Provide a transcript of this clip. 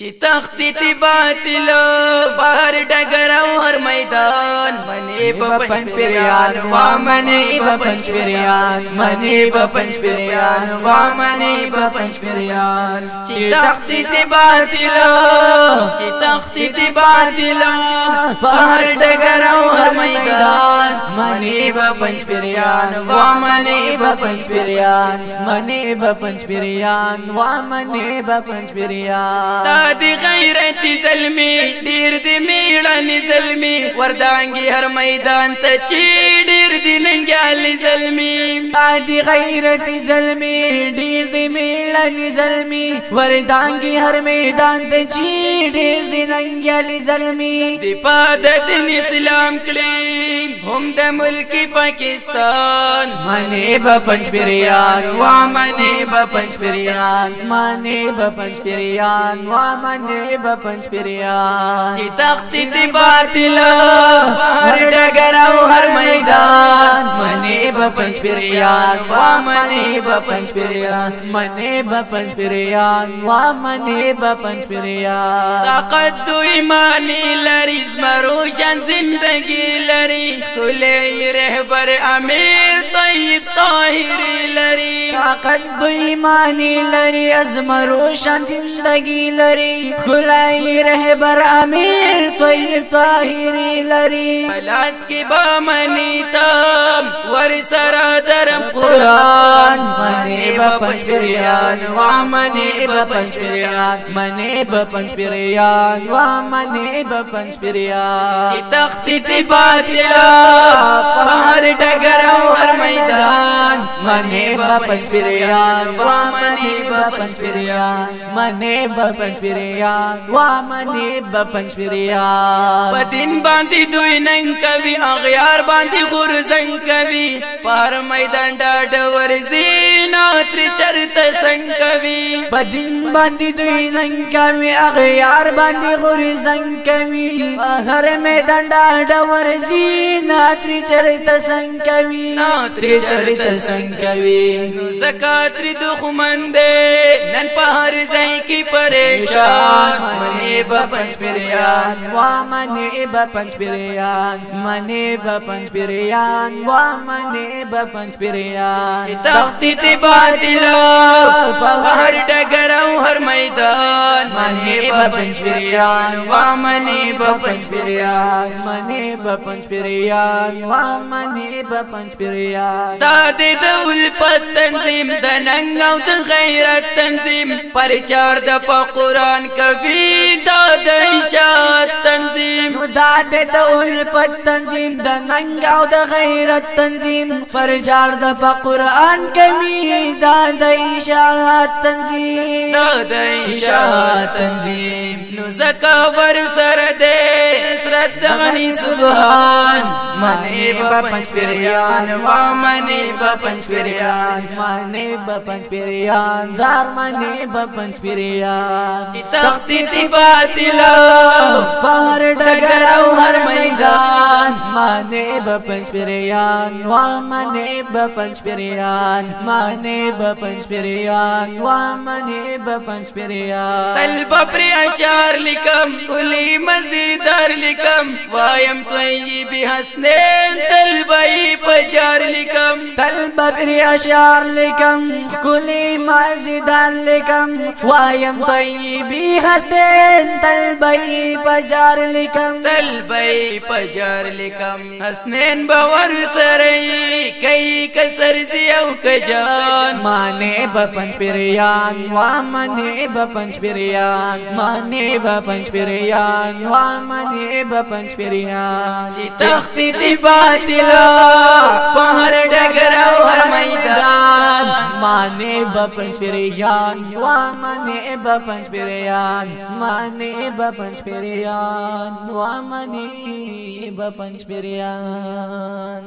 چی تختی تی باطل بار ڈگر ہر میدان منی بپنچ پریان وامنی بپنچ پریان منی بپنچ پریان وامنی بپنچ پریان۔ چی تختی تی باطل چی تختی تی باطل بار ڈگر ہر میدان منی بپنچ پریان وامنی بپنچ پریان۔ منی بپنچ پریان وامنی بپنچ پریان۔ دی غیرتی ظلمی، دیر دی میڑانی ظلمی، وردانگی ہر میدان تا چی، دیر دی ننگیالی ظلمی۔ دی غیرتی ظلمی دی میڑانی ظلمی وردانگی ہر میدان تا چی دیر دی ننگیالی ظلمی دی پادت اسلام کلیم ہم دا ملکی پاکستان۔ منے با پنچ پریان با پنچ پریان۔ منے با پنچ پریان وامنے با پنچ پریان۔ چی تختی تی باطل ہر ڈگراو ہر میدان۔ منے با پنچ پریان وامنے با پنچ پریان۔ منے با پنچ پریان وامنے با پنچ پریان. طاقت دو ایمانی لریز مروشن زندگی لری کلے رہبر امیر طیب طاہری لری۔ طاقت دو ایمانی لری ازم روشن زندگی لری۔ کھلائی رہبر امیر طیب طاہری لری۔ پلاس کی بامنی تام ور سرا درم قرآن۔ منے با پنچ پریان وامنے با پنچ پریان منے با پنچ پریان وامنے با پنچ پریان چی تختی تی باطلا پہر ڈگراو ہر میدان، منے با پنچ پریان وامنے با پنچ پریان، منے با پنچ پریان وامنے با پنچ پریان۔ بدن باندی دوی ننگ کبی اغیار باندی غرزنگ کبی پہر میدان ڈاڈ ورزی ناتر چرت سنگ کبی بدن باندی دوی ننگ کبی اغیار باندی غرزنگ کبی پہر میدان ڈاڈ ورزی ناتر چرت سنگ کبی ناتر چرت سنگ کبی زکاتر دخمن دے نن پہر زین کی پریشان. منے با پنچ پریان. وامنے با پنچ پریان. منے با پنچ پریان. وامنے با پنچ پریان. تختی تی باطلا پہر ڈگراو ہر میدان، منے با پنچ پریان وامنے با پنچ پریان، منے با پنچ پریان وامنے با پنچ پریان۔ داد دول پت تنظیم، د ننگاو د غیرت تنظیم پرچار د پا قرآن کبھی داد اشاعت تنظیم داد دول پت تنظیم د ننگاو د غیرت تنظیم۔ پر جار د پا قرآن کبھی داد اشاعت تنظیم۔ داد اشاعت تنظیم۔ نو زکا ور سر دے اسرت غنی سبحان۔ منے با پنچ پریان وامنے با پنچ پریان منے با پنچ پریان زار منے با پنچ پریان تختی تی باطلا پار ڈگراو ہر میدان منے با پنچ پریان وامنے با پنچ پریان منے با پنچ پریان وامنے با پنچ پریان تل بپری اشار لکم کلی مزیدار لکم وایم طیبی حسنین تل بئی پجار لکم. تل بپری اشار لکم کلی مزیدار لکم. وایم طیبی حسنین تل بئی پجار لکم. تل بئی پجار لکم. حسنین باور سرئی کئی کسر زیو کجان. مانے با پنچ پریان وامنے با پنچ پریان. مانے با پنچ پریان وامنے با پنچ پریان. چی تختی دی باطلا پہر ڈگراو ہر میدان۔ مانے بپنچ پنچ پریان وامنے بپنچ پنچ پریان مانے بپنچ پنچ پریان وامنے بپنچ پنچ پریان